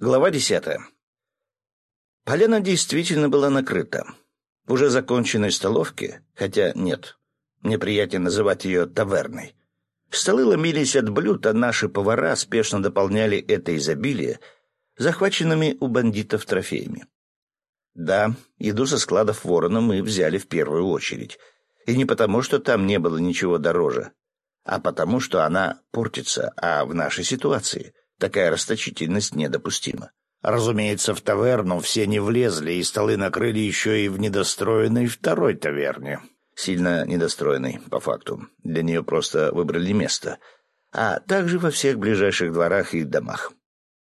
Глава десятая. Поляна действительно была накрыта. В уже законченной столовке, хотя нет, мне приятнее называть ее таверной. Столы ломились от блюд, а наши повара спешно дополняли это изобилие захваченными у бандитов трофеями. Да, еду со складов ворона мы взяли в первую очередь. И не потому, что там не было ничего дороже, а потому, что она портится, а в нашей ситуации такая расточительность недопустима. Разумеется, в таверну все не влезли, и столы накрыли еще и в недостроенной второй таверне. Сильно недостроенной, по факту. Для нее просто выбрали место. А также во всех ближайших дворах и домах.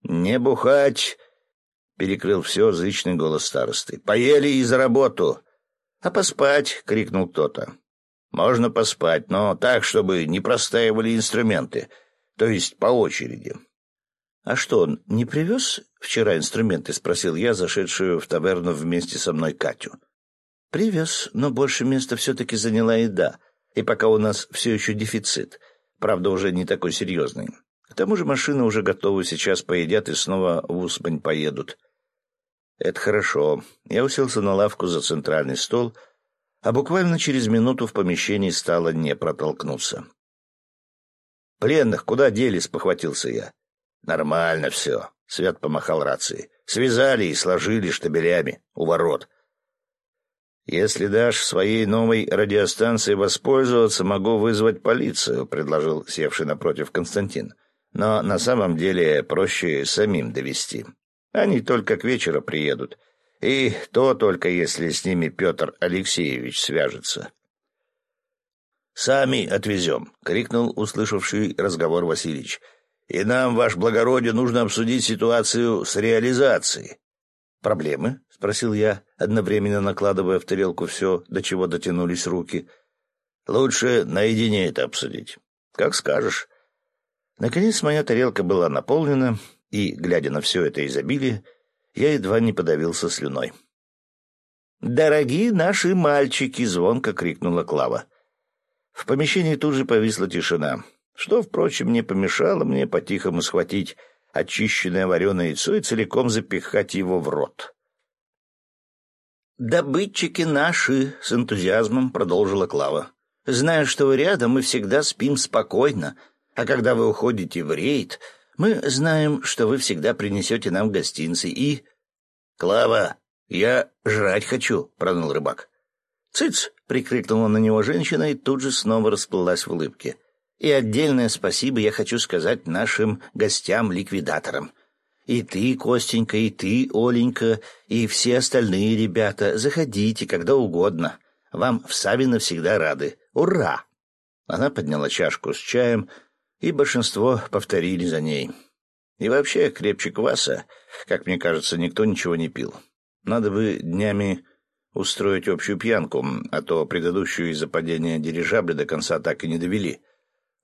«Не бухать!» — перекрыл все зычный голос старосты. «Поели и за работу!» «А поспать!» — крикнул кто-то. «Можно поспать, но так, чтобы не простаивали инструменты, то есть по очереди. «А что, он не привез вчера инструменты?» — спросил я, зашедшую в таверну вместе со мной Катю. «Привез, но больше места все-таки заняла еда, и пока у нас все еще дефицит, правда, уже не такой серьезный. К тому же машины уже готовы, сейчас поедят и снова в Усмань поедут». «Это хорошо». Я уселся на лавку за центральный стол, а буквально через минуту в помещении стало не протолкнуться. «Пленных куда делись?» — похватился я. Нормально все. Свят помахал рации. Связали и сложили штабелями у ворот. «Если дашь своей новой радиостанцией воспользоваться, могу вызвать полицию», — предложил севший напротив Константин. «Но на самом деле проще самим довести. Они только к вечеру приедут. И то только если с ними Петр Алексеевич свяжется». «Сами отвезем», — крикнул услышавший разговор Васильевич и нам, ваш благородие, нужно обсудить ситуацию с реализацией. Проблемы? — спросил я, одновременно накладывая в тарелку все, до чего дотянулись руки. Лучше наедине это обсудить. Как скажешь. Наконец моя тарелка была наполнена, и, глядя на все это изобилие, я едва не подавился слюной. «Дорогие наши мальчики!» — звонко крикнула Клава. В помещении тут же повисла тишина что, впрочем, не помешало мне по-тихому схватить очищенное вареное яйцо и целиком запихать его в рот. «Добытчики наши!» — с энтузиазмом продолжила Клава. «Зная, что вы рядом, мы всегда спим спокойно, а когда вы уходите в рейд, мы знаем, что вы всегда принесете нам гостинцы и...» «Клава, я жрать хочу!» — проныл рыбак. «Цыц!» — прикрикнула на него женщина и тут же снова расплылась в улыбке. И отдельное спасибо я хочу сказать нашим гостям-ликвидаторам. И ты, Костенька, и ты, Оленька, и все остальные ребята, заходите когда угодно. Вам в Савино всегда рады. Ура!» Она подняла чашку с чаем, и большинство повторили за ней. И вообще, крепче кваса, как мне кажется, никто ничего не пил. Надо бы днями устроить общую пьянку, а то предыдущую из-за падения дирижабля до конца так и не довели.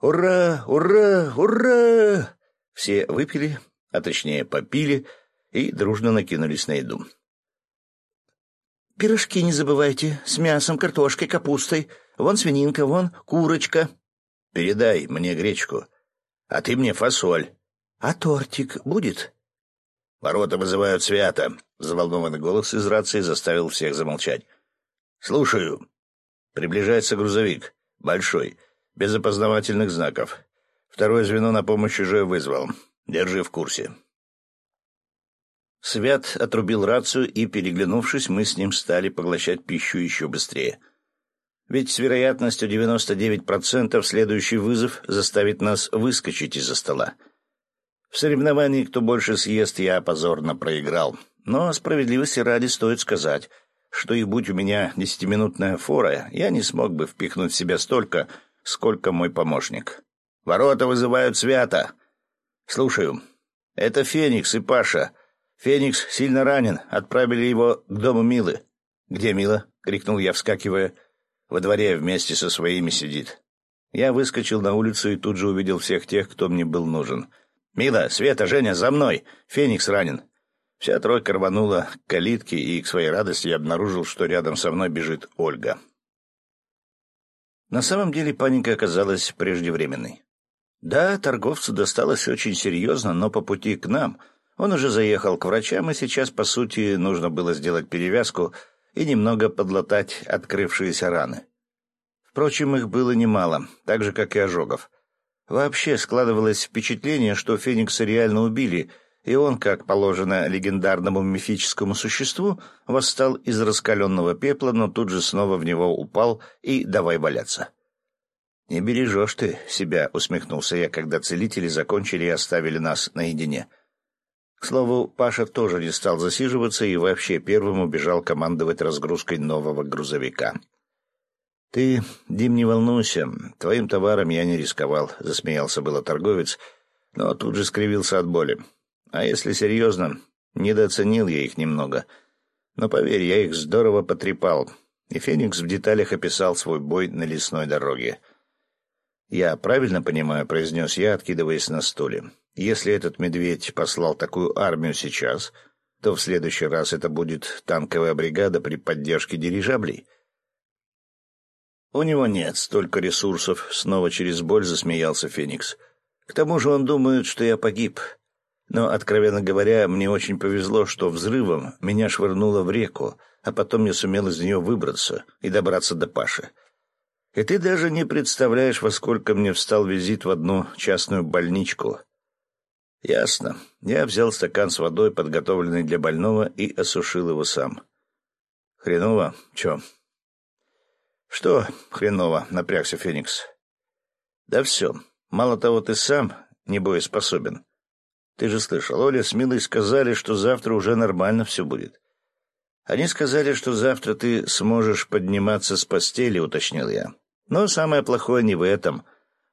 «Ура! Ура! Ура!» Все выпили, а точнее попили, и дружно накинулись на еду. «Пирожки не забывайте, с мясом, картошкой, капустой. Вон свининка, вон курочка». «Передай мне гречку, а ты мне фасоль». «А тортик будет?» «Ворота вызывают свято», — взволнованный голос из рации заставил всех замолчать. «Слушаю. Приближается грузовик. Большой без опознавательных знаков. Второе звено на помощь уже вызвал. Держи в курсе. Свят отрубил рацию, и, переглянувшись, мы с ним стали поглощать пищу еще быстрее. Ведь с вероятностью 99% следующий вызов заставит нас выскочить из-за стола. В соревновании «Кто больше съест» я позорно проиграл. Но справедливости ради стоит сказать, что и будь у меня десятиминутная фора, я не смог бы впихнуть в себя столько, сколько мой помощник. Ворота вызывают свято. Слушаю. Это Феникс и Паша. Феникс сильно ранен. Отправили его к дому Милы. Где Мила? крикнул я, вскакивая. Во дворе вместе со своими сидит. Я выскочил на улицу и тут же увидел всех тех, кто мне был нужен. «Мила, Света, Женя, за мной! Феникс ранен!» Вся тройка рванула к калитке, и к своей радости я обнаружил, что рядом со мной бежит Ольга. На самом деле паника оказалась преждевременной. Да, торговцу досталось очень серьезно, но по пути к нам Он уже заехал к врачам, и сейчас, по сути, нужно было сделать перевязку и немного подлатать открывшиеся раны. Впрочем, их было немало, так же, как и ожогов. Вообще складывалось впечатление, что Феникса реально убили, и он, как положено легендарному мифическому существу, восстал из раскаленного пепла, но тут же снова в него упал и давай валяться. «Не бережешь ты себя», — усмехнулся я, когда целители закончили и оставили нас наедине. К слову, Паша тоже не стал засиживаться и вообще первым убежал командовать разгрузкой нового грузовика. «Ты, Дим, не волнуйся, твоим товаром я не рисковал», — засмеялся было торговец, но тут же скривился от боли. «А если серьезно, недооценил я их немного. Но поверь, я их здорово потрепал, и Феникс в деталях описал свой бой на лесной дороге. «Я правильно понимаю», — произнес я, откидываясь на стуле. «Если этот медведь послал такую армию сейчас, то в следующий раз это будет танковая бригада при поддержке дирижаблей». «У него нет столько ресурсов», — снова через боль засмеялся Феникс. «К тому же он думает, что я погиб. Но, откровенно говоря, мне очень повезло, что взрывом меня швырнуло в реку, а потом я сумел из нее выбраться и добраться до Паши. И ты даже не представляешь, во сколько мне встал визит в одну частную больничку. Ясно. Я взял стакан с водой, подготовленный для больного, и осушил его сам. Хреново? Чё? Что хреново? Напрягся Феникс. Да все. Мало того, ты сам не боеспособен. Ты же слышал, Оля с Милой сказали, что завтра уже нормально все будет. Они сказали, что завтра ты сможешь подниматься с постели, уточнил я. Но самое плохое не в этом,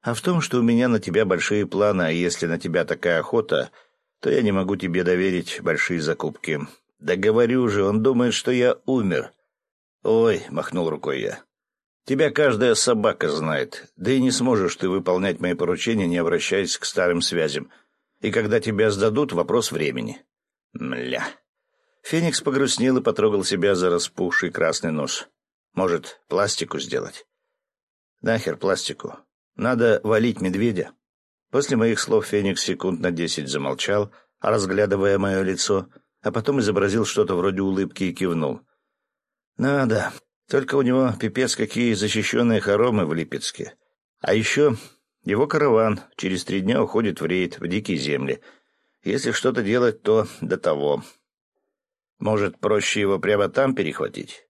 а в том, что у меня на тебя большие планы, а если на тебя такая охота, то я не могу тебе доверить большие закупки. Да говорю же, он думает, что я умер. Ой, махнул рукой я. Тебя каждая собака знает, да и не сможешь ты выполнять мои поручения, не обращаясь к старым связям. И когда тебя сдадут, вопрос времени. Мля. Феникс погрустнел и потрогал себя за распухший красный нос. Может, пластику сделать? Нахер пластику. Надо валить медведя. После моих слов Феникс секунд на десять замолчал, разглядывая мое лицо, а потом изобразил что-то вроде улыбки и кивнул. «Надо. Только у него пипец какие защищенные хоромы в Липецке. А еще его караван через три дня уходит в рейд, в дикие земли. Если что-то делать, то до того. Может, проще его прямо там перехватить?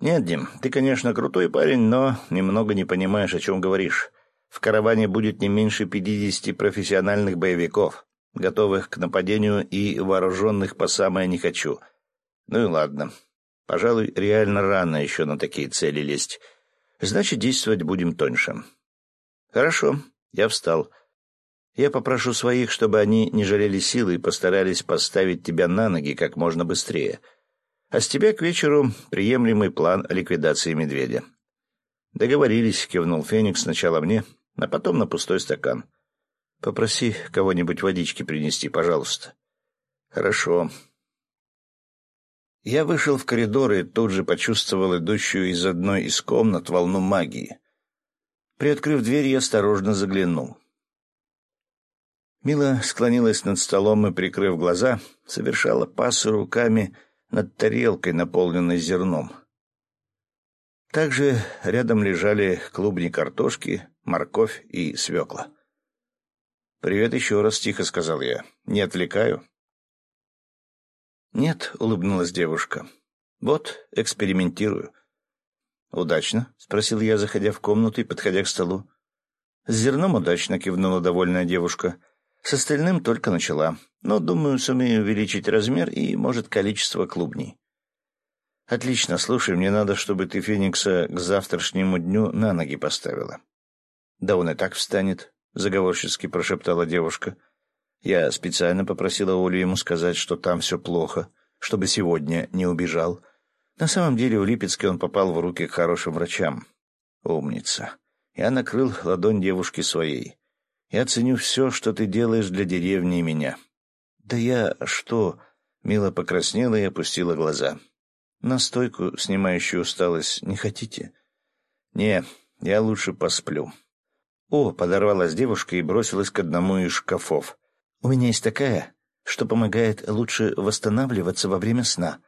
«Нет, Дим, ты, конечно, крутой парень, но немного не понимаешь, о чем говоришь. В караване будет не меньше пятидесяти профессиональных боевиков, готовых к нападению и вооруженных по самое не хочу. Ну и ладно. Пожалуй, реально рано еще на такие цели лезть. Значит, действовать будем тоньше». «Хорошо». Я встал. «Я попрошу своих, чтобы они не жалели силы и постарались поставить тебя на ноги как можно быстрее». А с тебя к вечеру приемлемый план ликвидации медведя. Договорились, кивнул Феникс сначала мне, а потом на пустой стакан. Попроси кого-нибудь водички принести, пожалуйста. Хорошо. Я вышел в коридор и тут же почувствовал идущую из одной из комнат волну магии. Приоткрыв дверь, я осторожно заглянул. Мила склонилась над столом и, прикрыв глаза, совершала пасы руками, над тарелкой, наполненной зерном. Также рядом лежали клубни картошки, морковь и свекла. «Привет еще раз», — тихо сказал я. «Не отвлекаю?» «Нет», — улыбнулась девушка. «Вот, экспериментирую». «Удачно?» — спросил я, заходя в комнату и подходя к столу. «С зерном удачно», — кивнула довольная девушка. С остальным только начала, но, думаю, сумею увеличить размер и, может, количество клубней. Отлично, слушай, мне надо, чтобы ты Феникса к завтрашнему дню на ноги поставила. Да он и так встанет, заговорчески прошептала девушка. Я специально попросила Олю ему сказать, что там все плохо, чтобы сегодня не убежал. На самом деле в Липецке он попал в руки к хорошим врачам. Умница. Я накрыл ладонь девушки своей. Я ценю все, что ты делаешь для деревни и меня. Да я что? Мила покраснела и опустила глаза. Настойку, снимающую усталость, не хотите? Не, я лучше посплю. О, подорвалась девушка и бросилась к одному из шкафов. У меня есть такая. что помогает лучше восстанавливаться во время сна.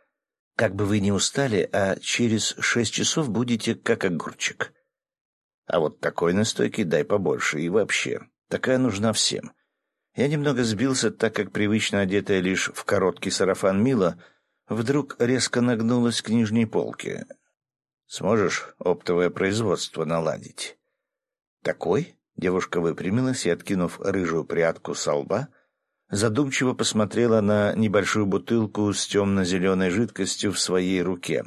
Как бы вы ни устали, а через шесть часов будете как огурчик. А вот такой настойки дай побольше и вообще. Такая нужна всем. Я немного сбился, так как привычно одетая лишь в короткий сарафан Мила вдруг резко нагнулась к нижней полке. «Сможешь оптовое производство наладить?» «Такой?» — девушка выпрямилась и, откинув рыжую прядку со лба, задумчиво посмотрела на небольшую бутылку с темно-зеленой жидкостью в своей руке.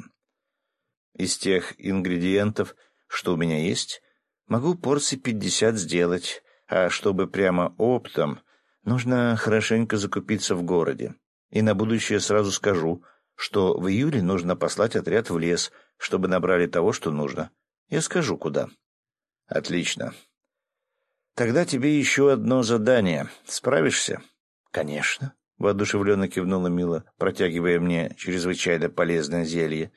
«Из тех ингредиентов, что у меня есть, могу порции пятьдесят сделать, а чтобы прямо оптом, нужно хорошенько закупиться в городе. И на будущее сразу скажу, что в июле нужно послать отряд в лес, чтобы набрали того, что нужно. Я скажу, куда». «Отлично. Тогда тебе еще одно задание. Справишься?» «Конечно», — воодушевленно кивнула Мила, протягивая мне чрезвычайно полезное зелье.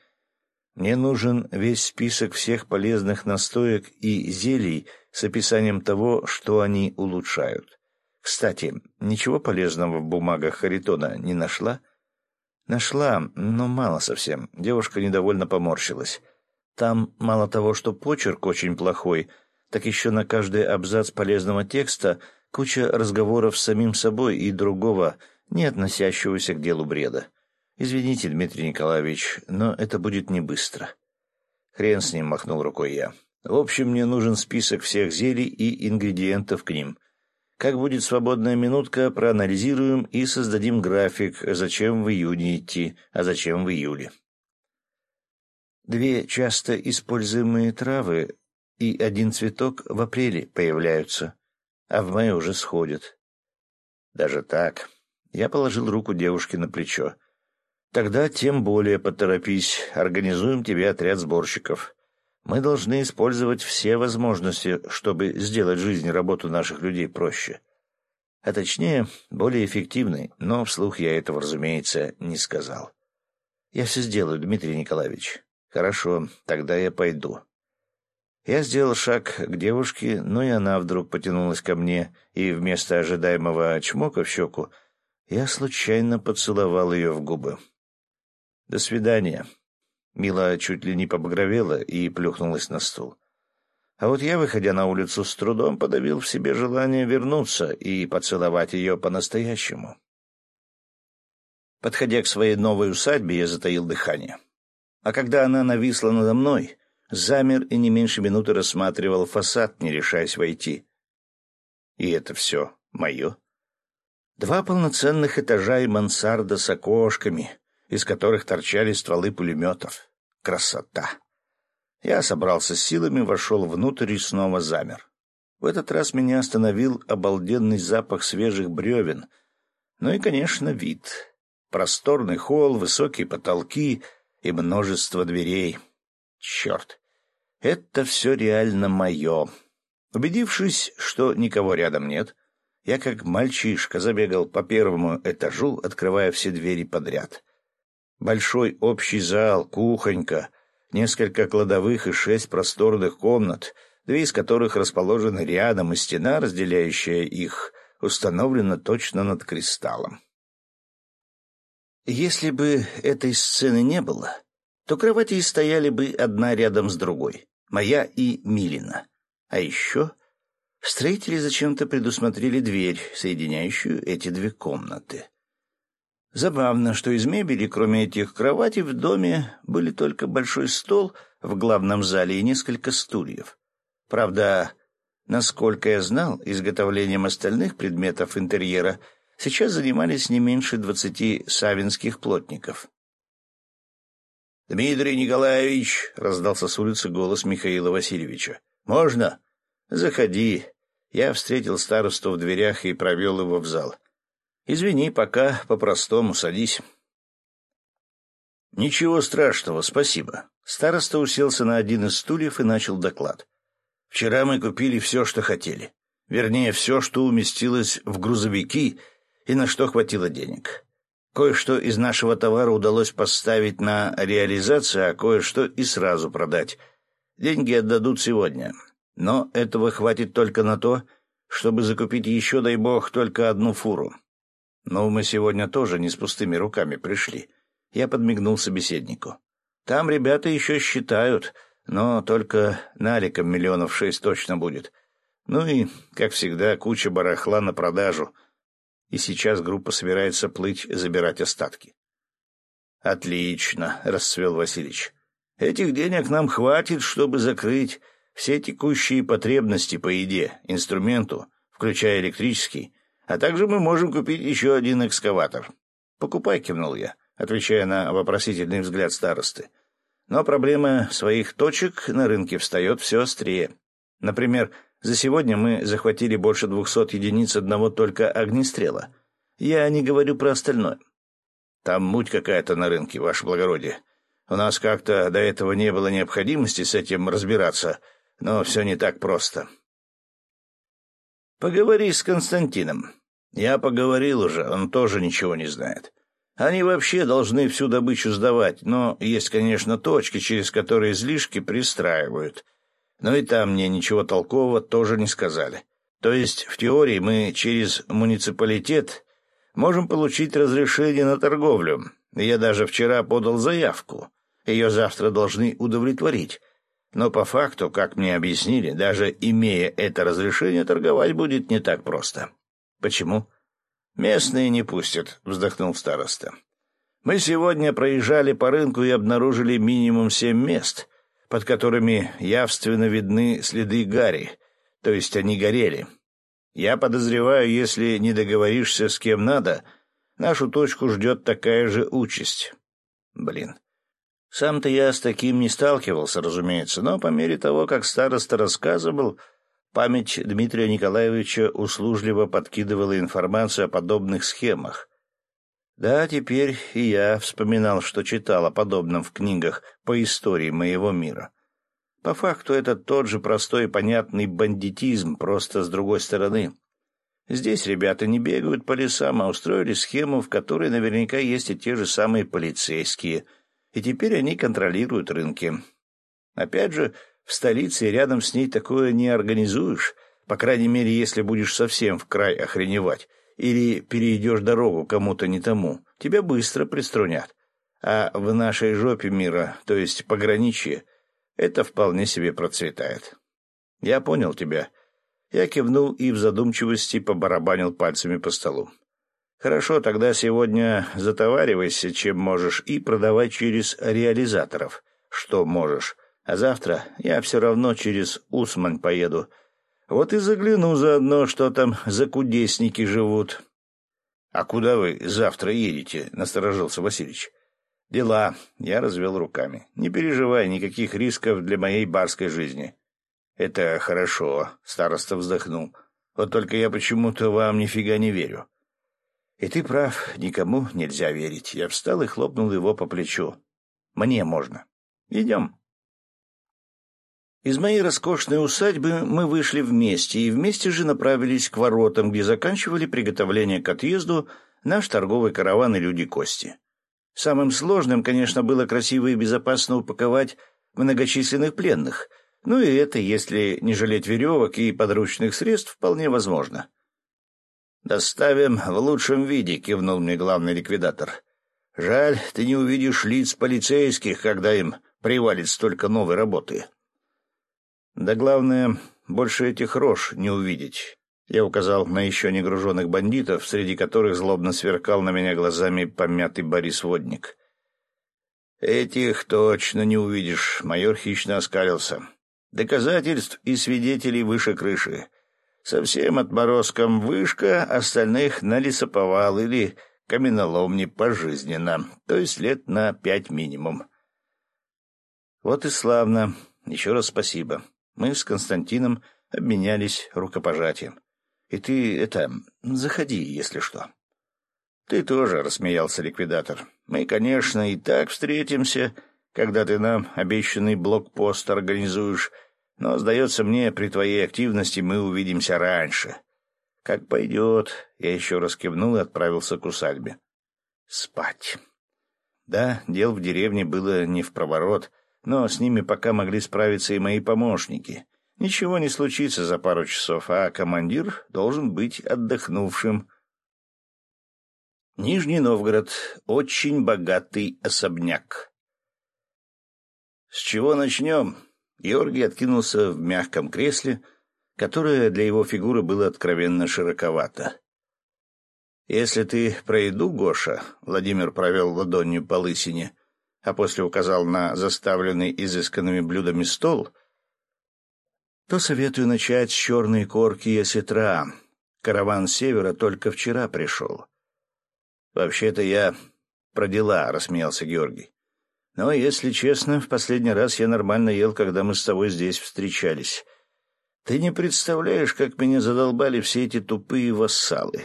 «Мне нужен весь список всех полезных настоек и зелий с описанием того, что они улучшают. Кстати, ничего полезного в бумагах Харитона не нашла?» «Нашла, но мало совсем». Девушка недовольно поморщилась. «Там мало того, что почерк очень плохой, так еще на каждый абзац полезного текста — Куча разговоров с самим собой и другого, не относящегося к делу бреда. Извините, Дмитрий Николаевич, но это будет не быстро. Хрен с ним, махнул рукой я. В общем, мне нужен список всех зелий и ингредиентов к ним. Как будет свободная минутка, проанализируем и создадим график, зачем в июне идти, а зачем в июле. Две часто используемые травы и один цветок в апреле появляются а в мае уже сходит. Даже так. Я положил руку девушке на плечо. Тогда тем более поторопись, организуем тебе отряд сборщиков. Мы должны использовать все возможности, чтобы сделать жизнь и работу наших людей проще. А точнее, более эффективной, но вслух я этого, разумеется, не сказал. Я все сделаю, Дмитрий Николаевич. Хорошо, тогда я пойду. Я сделал шаг к девушке, но и она вдруг потянулась ко мне, и вместо ожидаемого чмока в щеку я случайно поцеловал ее в губы. «До свидания». Мила чуть ли не побагровела и плюхнулась на стул. А вот я, выходя на улицу, с трудом подавил в себе желание вернуться и поцеловать ее по-настоящему. Подходя к своей новой усадьбе, я затаил дыхание. А когда она нависла надо мной, замер и не меньше минуты рассматривал фасад, не решаясь войти. И это все мое. Два полноценных этажа и мансарда с окошками, из которых торчали стволы пулеметов. Красота! Я собрался с силами, вошел внутрь и снова замер. В этот раз меня остановил обалденный запах свежих бревен. Ну и, конечно, вид. Просторный холл, высокие потолки и множество дверей. Черт! Это все реально мое. Убедившись, что никого рядом нет, я как мальчишка забегал по первому этажу, открывая все двери подряд. Большой общий зал, кухонька, несколько кладовых и шесть просторных комнат, две из которых расположены рядом, и стена, разделяющая их, установлена точно над кристаллом. Если бы этой сцены не было, то кровати стояли бы одна рядом с другой моя и Милина. А еще строители зачем-то предусмотрели дверь, соединяющую эти две комнаты. Забавно, что из мебели, кроме этих кроватей, в доме были только большой стол в главном зале и несколько стульев. Правда, насколько я знал, изготовлением остальных предметов интерьера сейчас занимались не меньше двадцати савинских плотников. «Дмитрий Николаевич!» — раздался с улицы голос Михаила Васильевича. «Можно?» «Заходи». Я встретил старосту в дверях и провел его в зал. «Извини, пока по-простому, садись». «Ничего страшного, спасибо». Староста уселся на один из стульев и начал доклад. «Вчера мы купили все, что хотели. Вернее, все, что уместилось в грузовики и на что хватило денег. Кое-что из нашего товара удалось поставить на реализацию, а кое-что и сразу продать. Деньги отдадут сегодня. Но этого хватит только на то, чтобы закупить еще, дай бог, только одну фуру. Но мы сегодня тоже не с пустыми руками пришли. Я подмигнул собеседнику. Там ребята еще считают, но только наликом миллионов шесть точно будет. Ну и, как всегда, куча барахла на продажу. И сейчас группа собирается плыть забирать остатки. «Отлично», — расцвел Васильевич. «Этих денег нам хватит, чтобы закрыть все текущие потребности по еде, инструменту, включая электрический, а также мы можем купить еще один экскаватор». «Покупай», — кивнул я, отвечая на вопросительный взгляд старосты. «Но проблема своих точек на рынке встает все острее. Например, за сегодня мы захватили больше двухсот единиц одного только огнестрела. Я не говорю про остальное. Там муть какая-то на рынке, ваше благородие. У нас как-то до этого не было необходимости с этим разбираться, но все не так просто. Поговори с Константином. Я поговорил уже, он тоже ничего не знает. Они вообще должны всю добычу сдавать, но есть, конечно, точки, через которые излишки пристраивают. Но и там мне ничего толкового тоже не сказали. То есть, в теории, мы через муниципалитет можем получить разрешение на торговлю. Я даже вчера подал заявку. Ее завтра должны удовлетворить. Но по факту, как мне объяснили, даже имея это разрешение, торговать будет не так просто. Почему? Местные не пустят, вздохнул староста. Мы сегодня проезжали по рынку и обнаружили минимум семь мест, под которыми явственно видны следы гари, то есть они горели. Я подозреваю, если не договоришься с кем надо, нашу точку ждет такая же участь. Блин. Сам-то я с таким не сталкивался, разумеется, но по мере того, как староста рассказывал, память Дмитрия Николаевича услужливо подкидывала информацию о подобных схемах. Да, теперь и я вспоминал, что читал о подобном в книгах по истории моего мира. По факту это тот же простой и понятный бандитизм, просто с другой стороны. Здесь ребята не бегают по лесам, а устроили схему, в которой наверняка есть и те же самые полицейские, и теперь они контролируют рынки. Опять же, в столице рядом с ней такое не организуешь, по крайней мере, если будешь совсем в край охреневать или перейдешь дорогу кому-то не тому, тебя быстро приструнят. А в нашей жопе мира, то есть пограничье, это вполне себе процветает. Я понял тебя. Я кивнул и в задумчивости побарабанил пальцами по столу. Хорошо, тогда сегодня затоваривайся, чем можешь, и продавай через реализаторов, что можешь. А завтра я все равно через Усмань поеду. Вот и загляну заодно, что там за кудесники живут. — А куда вы завтра едете? — насторожился Васильевич. «Дела», — я развел руками. «Не переживай, никаких рисков для моей барской жизни». «Это хорошо», — староста вздохнул. «Вот только я почему-то вам нифига не верю». «И ты прав, никому нельзя верить». Я встал и хлопнул его по плечу. «Мне можно. Идем». Из моей роскошной усадьбы мы вышли вместе и вместе же направились к воротам, где заканчивали приготовление к отъезду наш торговый караван и люди Кости. Самым сложным, конечно, было красиво и безопасно упаковать многочисленных пленных, ну и это, если не жалеть веревок и подручных средств, вполне возможно. «Доставим в лучшем виде», — кивнул мне главный ликвидатор. «Жаль, ты не увидишь лиц полицейских, когда им привалит столько новой работы». «Да главное, больше этих рож не увидеть. Я указал на еще не груженных бандитов, среди которых злобно сверкал на меня глазами помятый Борис Водник. «Этих точно не увидишь», — майор хищно оскалился. «Доказательств и свидетелей выше крыши. Совсем отморозком вышка, остальных на лесоповал или каменоломни пожизненно, то есть лет на пять минимум». «Вот и славно. Еще раз спасибо. Мы с Константином обменялись рукопожатием. И ты, это, заходи, если что. Ты тоже, — рассмеялся ликвидатор. Мы, конечно, и так встретимся, когда ты нам обещанный блокпост организуешь, но, сдается мне, при твоей активности мы увидимся раньше. Как пойдет, я еще раз кивнул и отправился к усадьбе. Спать. Да, дел в деревне было не в проворот, но с ними пока могли справиться и мои помощники. Ничего не случится за пару часов, а командир должен быть отдохнувшим. Нижний Новгород. Очень богатый особняк. С чего начнем? Георгий откинулся в мягком кресле, которое для его фигуры было откровенно широковато. «Если ты про еду, Гоша», — Владимир провел ладонью по лысине, а после указал на заставленный изысканными блюдами стол, то советую начать с черной корки и осетра. Караван севера только вчера пришел. «Вообще-то я про дела», — рассмеялся Георгий. «Но, если честно, в последний раз я нормально ел, когда мы с тобой здесь встречались. Ты не представляешь, как меня задолбали все эти тупые вассалы.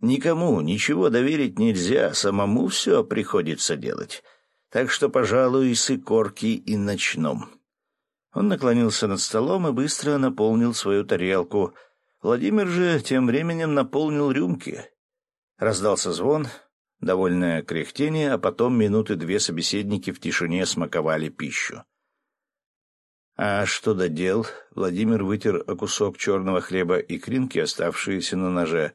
Никому ничего доверить нельзя, самому все приходится делать. Так что, пожалуй, с икорки и начнем». Он наклонился над столом и быстро наполнил свою тарелку. Владимир же тем временем наполнил рюмки. Раздался звон, довольное кряхтение, а потом минуты две собеседники в тишине смаковали пищу. А что додел? Владимир вытер кусок черного хлеба и кринки, оставшиеся на ноже.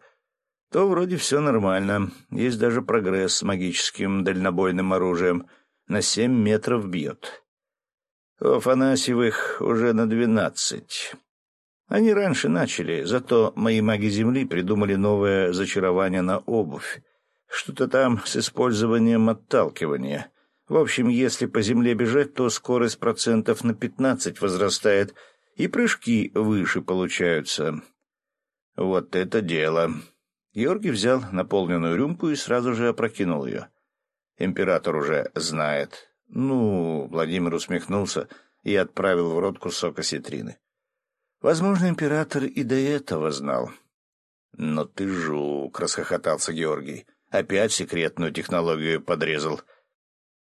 То вроде все нормально. Есть даже прогресс с магическим дальнобойным оружием. На семь метров бьет. У Афанасьевых уже на двенадцать. Они раньше начали, зато мои маги Земли придумали новое зачарование на обувь. Что-то там с использованием отталкивания. В общем, если по земле бежать, то скорость процентов на пятнадцать возрастает, и прыжки выше получаются. Вот это дело. Георгий взял наполненную рюмку и сразу же опрокинул ее. Император уже знает. Ну, Владимир усмехнулся и отправил в рот кусок осетрины. Возможно, император и до этого знал. «Но ты жук!» — расхохотался Георгий. Опять секретную технологию подрезал.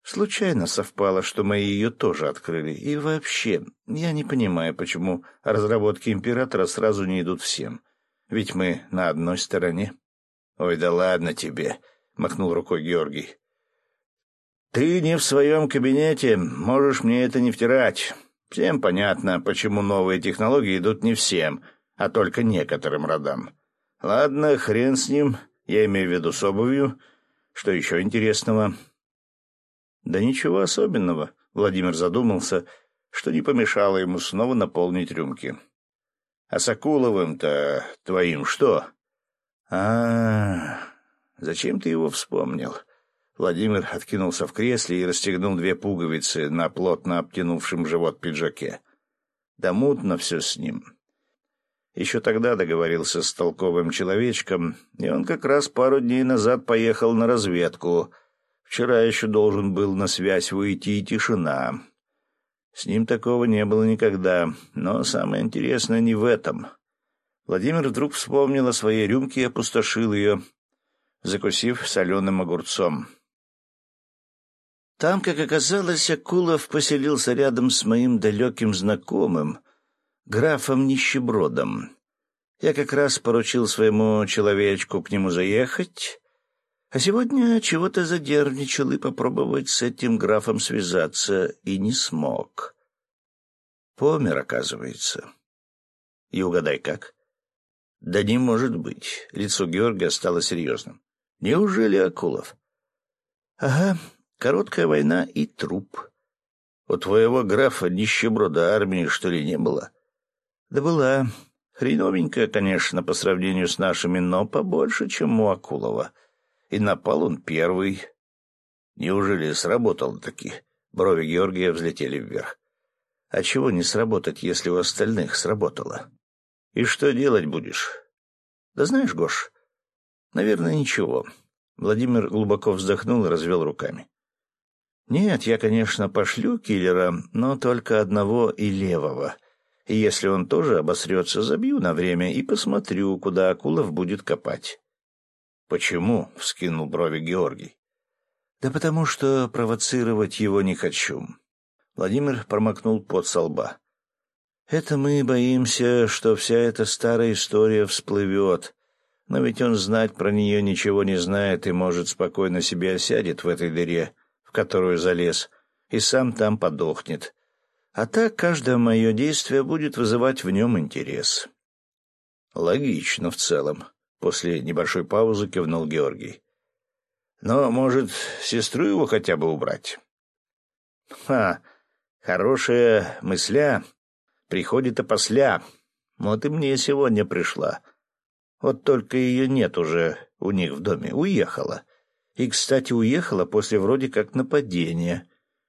Случайно совпало, что мои ее тоже открыли. И вообще, я не понимаю, почему разработки императора сразу не идут всем. Ведь мы на одной стороне. — Ой, да ладно тебе, — махнул рукой Георгий. — Ты не в своем кабинете, можешь мне это не втирать. Всем понятно, почему новые технологии идут не всем, а только некоторым родам. Ладно, хрен с ним, я имею в виду с обувью. Что еще интересного? Да ничего особенного. Владимир задумался, что не помешало ему снова наполнить рюмки. А с Акуловым-то твоим что? А, -а, а Зачем ты его вспомнил? Владимир откинулся в кресле и расстегнул две пуговицы на плотно обтянувшем живот пиджаке. Да мутно все с ним. Еще тогда договорился с толковым человечком, и он как раз пару дней назад поехал на разведку. Вчера еще должен был на связь выйти и тишина. С ним такого не было никогда, но самое интересное не в этом. Владимир вдруг вспомнил о своей рюмке и опустошил ее, закусив соленым огурцом. Там, как оказалось, Акулов поселился рядом с моим далеким знакомым — графом Нищебродом. Я как раз поручил своему человечку к нему заехать, а сегодня чего-то задерничал и попробовать с этим графом связаться и не смог. Помер, оказывается. И угадай как? Да не может быть. Лицо Георгия стало серьезным. Неужели Акулов? Ага, короткая война и труп. У твоего графа нищеброда армии, что ли, не было? Да была. Хреновенькая, конечно, по сравнению с нашими, но побольше, чем у Акулова. И напал он первый. Неужели сработал таки? Брови Георгия взлетели вверх. А чего не сработать, если у остальных сработало? И что делать будешь? Да знаешь, Гош, наверное, ничего. Владимир глубоко вздохнул и развел руками. Нет, я, конечно, пошлю киллера, но только одного и левого. И если он тоже обосрется, забью на время и посмотрю, куда Акулов будет копать. — Почему? — вскинул брови Георгий. — Да потому что провоцировать его не хочу. Владимир промокнул пот со лба. — Это мы боимся, что вся эта старая история всплывет. Но ведь он знать про нее ничего не знает и, может, спокойно себе осядет в этой дыре, которую залез, и сам там подохнет. А так каждое мое действие будет вызывать в нем интерес. Логично в целом. После небольшой паузы кивнул Георгий. Но, может, сестру его хотя бы убрать? Ха, хорошая мысля приходит опосля. Вот и мне сегодня пришла. Вот только ее нет уже у них в доме. Уехала. И, кстати, уехала после вроде как нападения.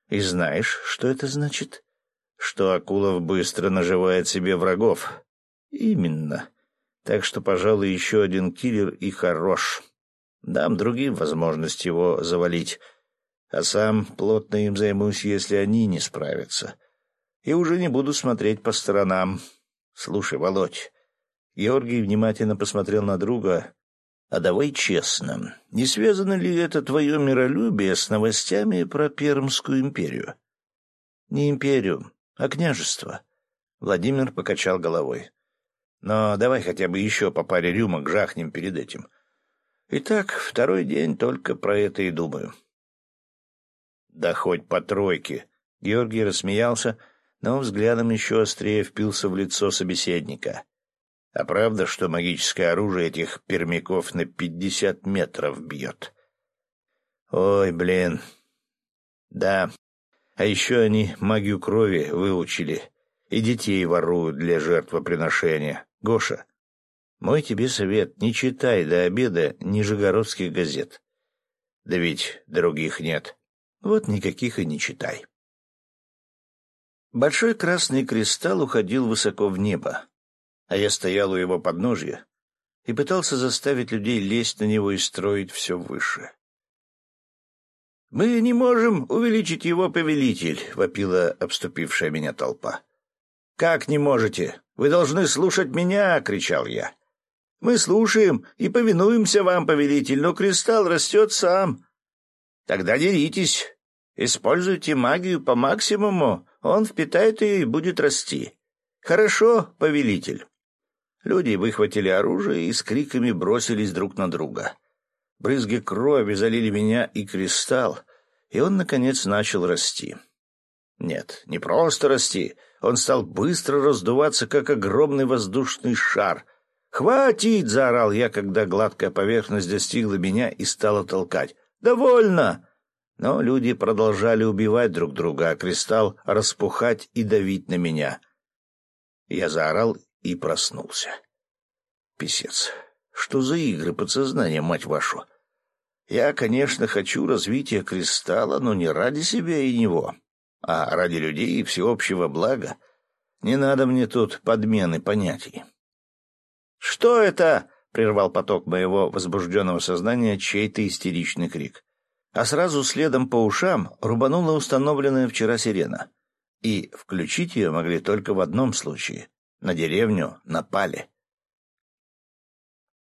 И знаешь, что это значит? Что Акулов быстро наживает себе врагов. Именно. Так что, пожалуй, еще один киллер и хорош. Дам другим возможность его завалить, а сам плотно им займусь, если они не справятся. И уже не буду смотреть по сторонам. Слушай, Володь, Георгий внимательно посмотрел на друга. А давай честно, не связано ли это твое миролюбие с новостями про Пермскую империю? Не империю, а княжество. Владимир покачал головой. Но давай хотя бы еще по паре рюмок жахнем перед этим. Итак, второй день только про это и думаю. Да хоть по тройке. Георгий рассмеялся, но взглядом еще острее впился в лицо собеседника. А правда, что магическое оружие этих пермяков на пятьдесят метров бьет? Ой, блин. Да. А еще они магию крови выучили и детей воруют для жертвоприношения. Гоша, мой тебе совет — не читай до обеда нижегородских газет. Да ведь других нет. Вот никаких и не читай. Большой красный кристалл уходил высоко в небо, а я стоял у его подножья и пытался заставить людей лезть на него и строить все выше. «Мы не можем увеличить его, повелитель!» — вопила обступившая меня толпа. «Как не можете? Вы должны слушать меня!» — кричал я. Мы слушаем и повинуемся вам, повелитель, но кристалл растет сам. Тогда деритесь. Используйте магию по максимуму, он впитает ее и будет расти. Хорошо, повелитель. Люди выхватили оружие и с криками бросились друг на друга. Брызги крови залили меня и кристалл, и он, наконец, начал расти. Нет, не просто расти. Он стал быстро раздуваться, как огромный воздушный шар — «Хватит!» — заорал я, когда гладкая поверхность достигла меня и стала толкать. «Довольно!» Но люди продолжали убивать друг друга, а кристалл распухать и давить на меня. Я заорал и проснулся. Писец. Что за игры подсознания, мать вашу? Я, конечно, хочу развития кристалла, но не ради себя и него, а ради людей и всеобщего блага. Не надо мне тут подмены понятий. «Что это?» — прервал поток моего возбужденного сознания чей-то истеричный крик. А сразу следом по ушам рубанула установленная вчера сирена. И включить ее могли только в одном случае — на деревню напали.